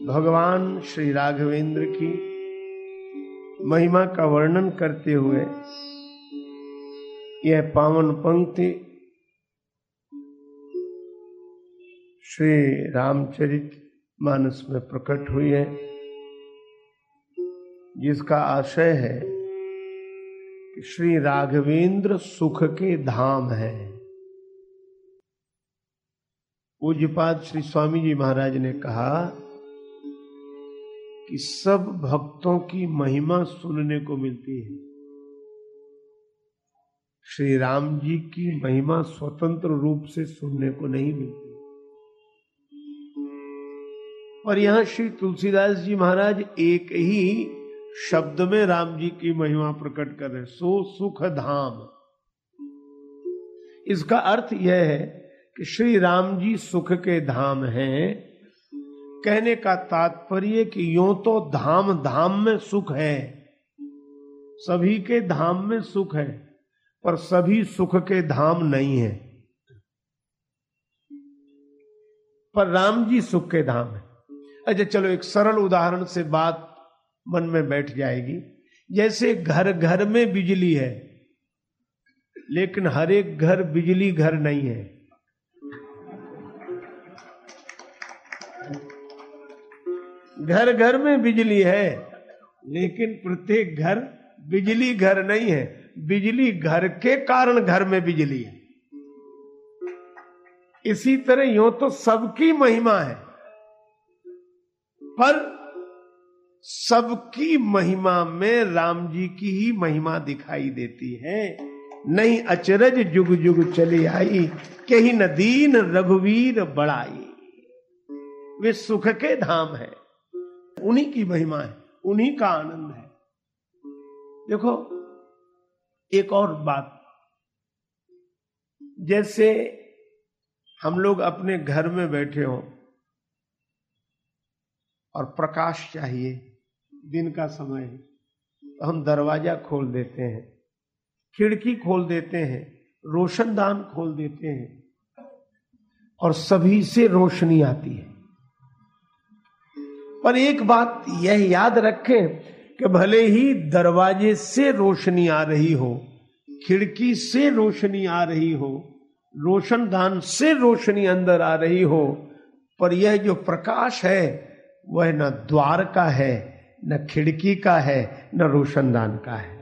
भगवान श्री राघवेंद्र की महिमा का वर्णन करते हुए यह पावन पंक्ति श्री रामचरित मानस में प्रकट हुई है, जिसका आशय है कि श्री राघवेंद्र सुख के धाम है। पूज्यपाद श्री स्वामी जी महाराज ने कहा कि सब भक्तों की महिमा सुनने को मिलती है। श्री राम जी की महिमा स्वतंत्र रूप से सुनने को नहीं मिलती। और यहाँ श्री तुलसीदास जी महाराज एक ही शब्द में राम जी की महिमा प्रकट कर रहे सो सुख धाम। इसका अर्थ यह है कि श्री राम जी सुख के धाम हैं कहने का तात्पर्य कि यो तो धाम धाम में सुख है। सभी के धाम में सुख है, पर सभी सुख के धाम नहीं है। पर राम जी सुख के धाम है। अच्छा चलो एक सरल उदाहरण से बात मन में बैठ जाएगी। जैसे घर घर में बिजली है, लेकिन हर एक घर बिजली घर नहीं है। घर घर में बिजली है, लेकिन प्रत्येक घर बिजली घर नहीं है। बिजली घर के कारण घर में बिजली है। इसी तरह यो तो सबकी महिमा है, पर सबकी महिमा में राम जी की ही महिमा दिखाई देती है। नहीं अचरज जुग जुग चली आई, कही नदीन रघुवीर बड़ाई वे सुख के धाम है। उन्हीं की महिमा है, उन्हीं का आनंद है। देखो, एक और बात। जैसे हम लोग अपने घर में बैठे हो और प्रकाश चाहिए, दिन का समय है तो हम दरवाज़ा खोल देते हैं, खिड़की खोल देते हैं, रोशनदान खोल देते हैं और सभी से रोशनी आती है। पर एक बात यह याद रखें कि भले ही दरवाजे से रोशनी आ रही हो, खिड़की से रोशनी आ रही हो, रोशनदान से रोशनी अंदर आ रही हो, पर यह जो प्रकाश है, वह न द्वार का है, न खिड़की का है, न रोशनदान का है।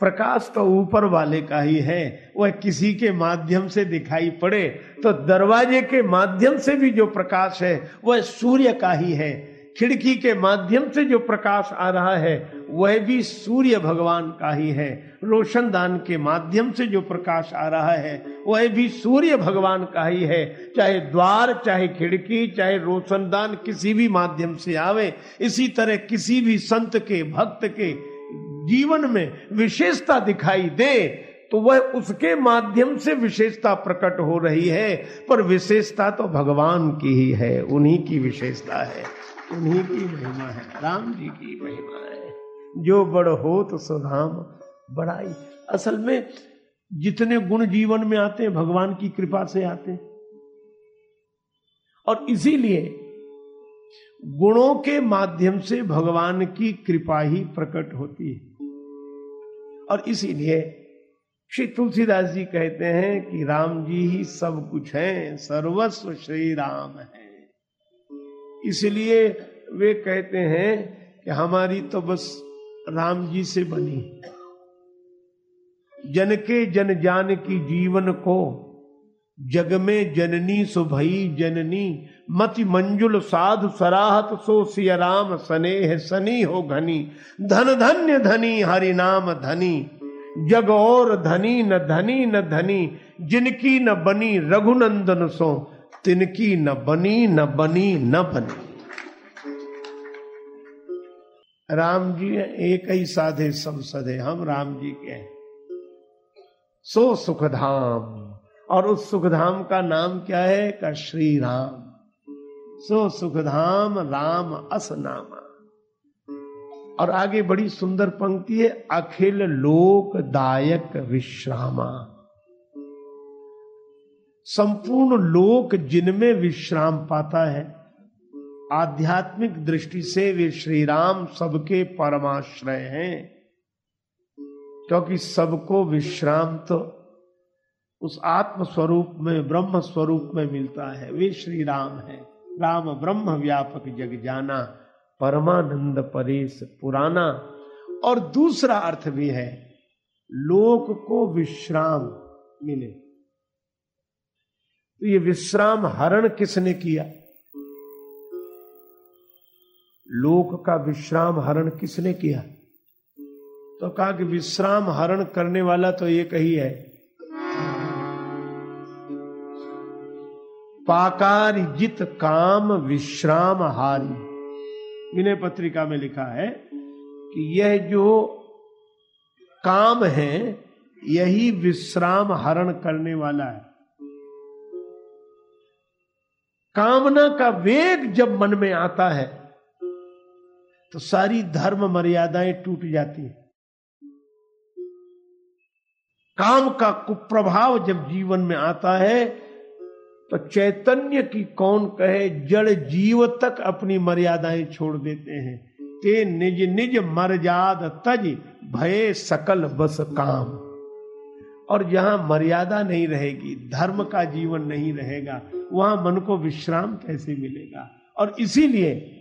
प्रकाश तो ऊपर वाले का ही है, वह किसी के माध्यम से दिखाई पड़े तो दरवाजे के माध्यम से भी जो प्रकाश है, वह सूर्य का ही है खिड़की के माध्यम से जो प्रकाश आ रहा है, वह भी सूर्य भगवान का ही है। रोशनदान के माध्यम से जो प्रकाश आ रहा है, वह भी सूर्य भगवान का ही है। चाहे द्वार, चाहे खिड़की, चाहे रोशनदान किसी भी माध्यम से आवे, इसी तरह किसी भी संत के, भक्त के जीवन में विशेषता दिखाई दे तो वह उसके माध्यम से विशेषता प्रकट हो रही है। पर विशेषता तो भगवान की ही है, उन्हीं की विशेषता है। उन्हीं की महिमा है, राम जी की महिमा है। जो बड़ हो तो सुधाम बड़ाई असल में जितने गुण जीवन में आते हैं, भगवान की कृपा से आते हैं। और इसीलिए गुणों के माध्यम से भगवान की कृपा ही प्रकट होती है। और इसीलिए श्री तुलसीदास जी कहते हैं कि राम जी ही सब कुछ है, सर्वस्व श्री राम है। इसलिए वे कहते हैं कि हमारी तो बस राम जी से बनी। जन के जन जान की जीवन को, जग में जननी सुभई जननी, मति मंजुल साधु सराहत सो सिय राम सनेह सनी हो घनी। धन धन्य धनी हरि नाम धनी, जग और धनी न धनी न धनी, जिनकी न बनी रघुनंदन सो, तिनकी न बनी न बनी न बनी। राम जी एक ही साधे सब सदे हम राम जी के हैं। सो सुखधाम, और उस सुखधाम का नाम क्या है? का श्री राम सो सुखधाम राम अस नामा। और आगे बड़ी सुंदर पंक्ति है, अखिल लोक दायक विश्रामा। संपूर्ण लोक जिनमें विश्राम पाता है आध्यात्मिक दृष्टि से वे श्री राम सबके परमाश्रय हैं। क्योंकि सबको विश्राम तो उस आत्म स्वरूप में ब्रह्म स्वरूप में मिलता है। वे श्री राम है। राम ब्रह्म व्यापक जग जाना, परमानंद परेश पुराना। और दूसरा अर्थ भी है, लोक को विश्राम मिले। तो ये विश्राम हरण किसने किया? लोक का विश्राम हरण किसने किया? तो कहा कि विश्राम हरण करने वाला तो एक ही है। पाकार जित काम विश्राम हारी। विनय पत्रिका में लिखा है कि यह जो काम है, यही विश्राम हरण करने वाला है। कामना का वेग जब मन में आता है तो सारी धर्म मर्यादाएँ टूट जाती हैं। काम का कुप्रभाव जब जीवन में आता है तो चैतन्य की कौन कहे, जड़ जीव तक अपनी मर्यादाएँ छोड़ देते हैं। ते निज निज मर्याद तज भय सकल बस काम। और जहाँ मर्यादा नहीं रहेगी, धर्म का जीवन नहीं रहेगा, वहाँ मन को विश्राम कैसे मिलेगा? और इसीलिए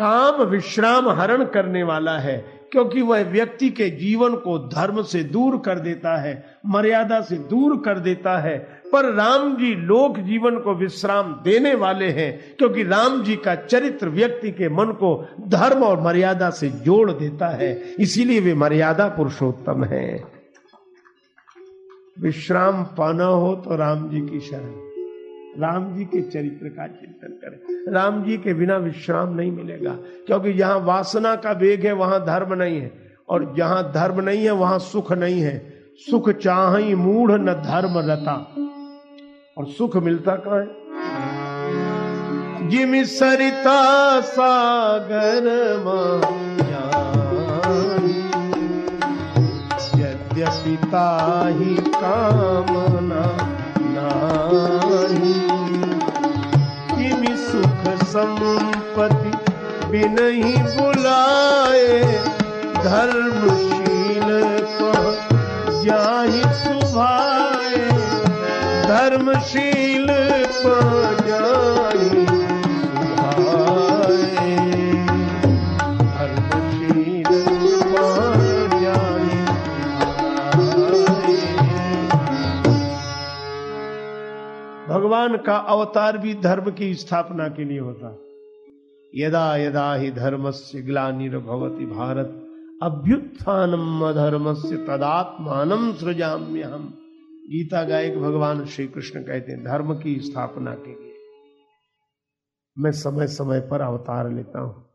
काम विश्राम हरण करने वाला है, क्योंकि वह व्यक्ति के जीवन को धर्म से दूर कर देता है, मर्यादा से दूर कर देता है। पर राम जी लोक जीवन को विश्राम देने वाले हैं, क्योंकि राम जी का चरित्र व्यक्ति के मन को धर्म और मर्यादा से जोड़ देता है, इसीलिए वे मर्यादा पुरुषोत्तम है। विश्राम पाना हो तो राम जी की शरण। राम जी के चरित्र का चिंतन करें। राम जी के बिना विश्राम नहीं मिलेगा, क्योंकि जहाँ वासना का वेग है, वहाँ धर्म नहीं है। और जहाँ धर्म नहीं है, वहाँ सुख नहीं है। सुख चाह मूढ़ न धर्म रता। और सुख मिलता कहा है? जिम सरिता सागर यद्यपिता ही कामना। नाही। सुख संपत्ति भी नहीं बुलाए। धर्मशील को जाहि सुभाए। धर्मशील को जाहि भगवान का अवतार भी धर्म की स्थापना के लिए होता यदा यदा ही धर्म से ग्लानिर्भवती भारत अभ्युत्थानम अधर्म से तदात्मान सृजाम्य हम गीता गायक भगवान श्री कृष्ण कहते हैं, धर्म की स्थापना के लिए। मैं समय समय पर अवतार लेता हूँ।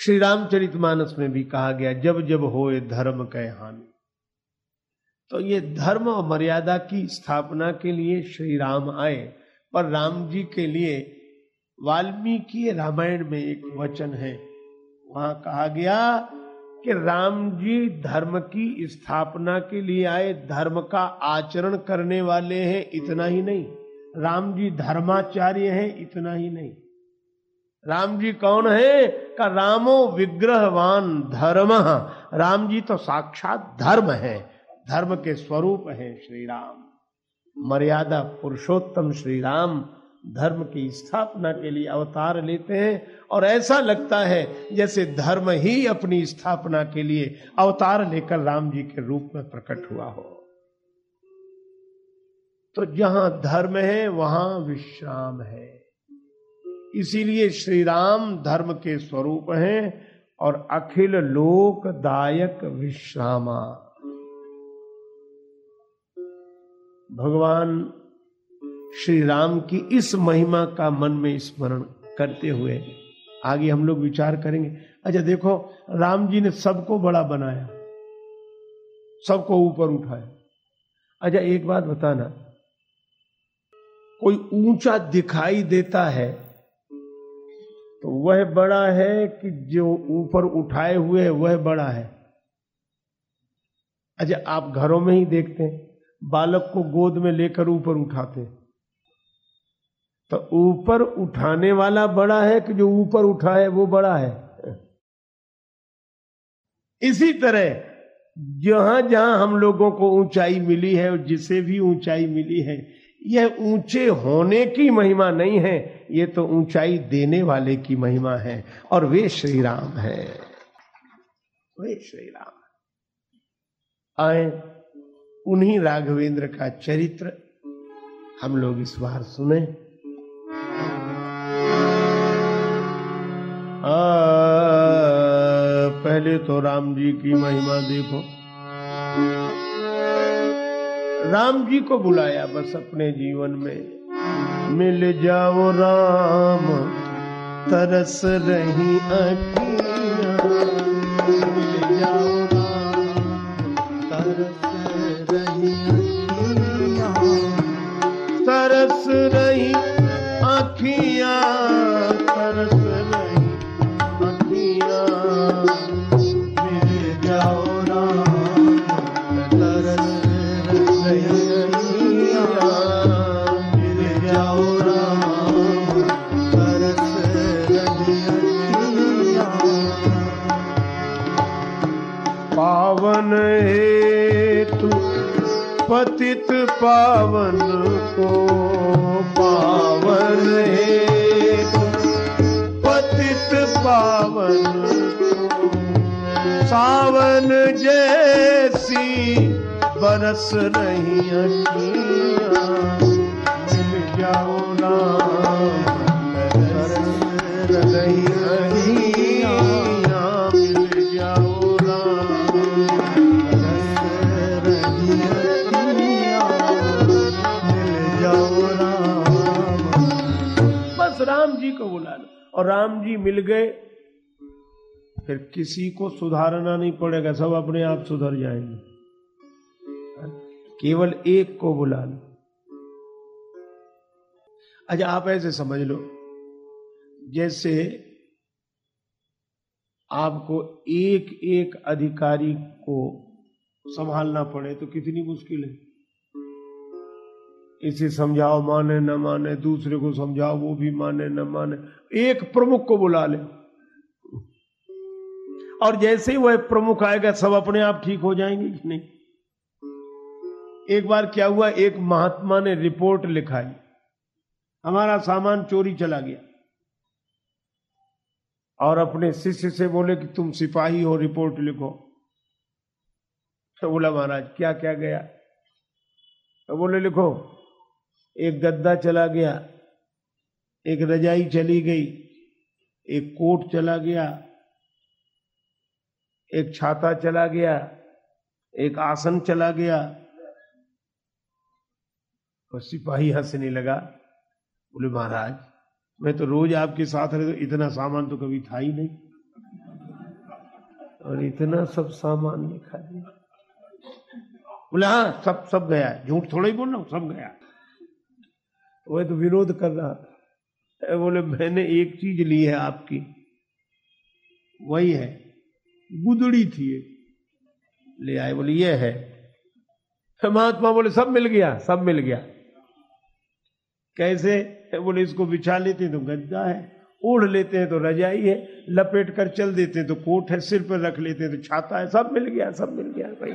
श्री रामचरितमानस में भी कहा गया, जब जब होए धर्म कह हानि। तो ये धर्म और मर्यादा की स्थापना के लिए श्री राम आए। पर राम जी के लिए वाल्मीकि रामायण में एक वचन है। वहाँ कहा गया कि राम जी धर्म की स्थापना के लिए आए, धर्म का आचरण करने वाले हैं, इतना ही नहीं। राम जी धर्माचार्य हैं, इतना ही नहीं। राम जी कौन है? का रामो विग्रहवान धर्म। राम जी तो साक्षात धर्म है। धर्म के स्वरूप है श्री राम मर्यादा पुरुषोत्तम श्री राम धर्म की स्थापना के लिए अवतार लेते हैं और ऐसा लगता है जैसे धर्म ही अपनी स्थापना के लिए अवतार लेकर राम जी के रूप में प्रकट हुआ हो। तो जहाँ धर्म है, वहाँ विश्राम है। इसीलिए श्री राम धर्म के स्वरूप हैं और अखिल लोकदायक विश्रामा। भगवान श्री राम की इस महिमा का मन में स्मरण करते हुए आगे हम लोग विचार करेंगे। अच्छा देखो, राम जी ने सबको बड़ा बनाया, सबको ऊपर उठाया। अच्छा एक बात बताना, कोई ऊँचा दिखाई देता है तो वह बड़ा है कि जो ऊपर उठाए हुए वह बड़ा है। अच्छा आप घरों में ही देखते हैं। बालक को गोद में लेकर ऊपर उठाते तो ऊपर उठाने वाला बड़ा है कि जो ऊपर उठा है वो बड़ा है। इसी तरह जहाँ जहाँ हम लोगों को ऊंचाई मिली है और जिसे भी ऊंचाई मिली है, यह ऊँचे होने की महिमा नहीं है, ये तो ऊंचाई देने वाले की महिमा है और वे श्री राम है। वे श्री राम आए। उन्हीं राघवेंद्र का चरित्र हम लोग इस बार सुने। आ, पहले तो राम जी की महिमा देखो। राम जी को बुलाया बस अपने जीवन में। मिल जाओ राम तरस रही अखियाँ। पावन हेतु, पतित पावन को पावन हेतु, पतित पावन सावन जैसी बरस रही अखियाँ, मिल जाओ राम और राम जी मिल गए, फिर किसी को सुधारना नहीं पड़ेगा, सब अपने आप सुधर जाएँगे। केवल एक को बुला लो। अच्छा आप ऐसे समझ लो, जैसे आपको एक एक अधिकारी को संभालना पड़े तो कितनी मुश्किल है। इसे समझाओ, माने न माने, दूसरे को समझाओ, वो भी माने न माने। एक प्रमुख को बुला ले। और जैसे ही वह प्रमुख आएगा, सब अपने आप ठीक हो जाएँगे कि नहीं? एक बार क्या हुआ, एक महात्मा ने रिपोर्ट लिखाई। हमारा सामान चोरी चला गया। और अपने शिष्य से बोले कि तुम सिपाही हो, रिपोर्ट लिखो। तो बोला, महाराज क्या क्या गया? तो बोले, लिखो एक गद्दा चला गया, एक रजाई चली गई, एक कोट चला गया, एक छाता चला गया, एक आसन चला गया। तो सिपाही हंसने लगा, बोले, महाराज, मैं तो रोज आपके साथ रहे तो इतना सामान तो कभी था ही नहीं। और इतना सब सामान लिखा दिया। बोले हाँ सब सब गया झूठ थोड़ा ही बोल रहा हूँ, सब गया वह तो विरोध कर रहा था। बोले, मैंने एक चीज़ ली है आपकी। वही है, गुदड़ी थी ले आए, बोले, ये है। महात्मा बोले, सब मिल गया, सब मिल गया। कैसे? बोले, इसको बिछा लेते हैं तो गद्दा है, ओढ़ लेते हैं तो रजाई है, लपेट कर चल देते हैं तो कोट है, सिर पर रख लेते हैं तो छाता है, सब मिल गया, सब मिल गया, भाई।